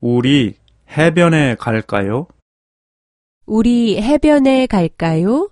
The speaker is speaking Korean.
우리 해변에 갈까요? 우리 해변에 갈까요?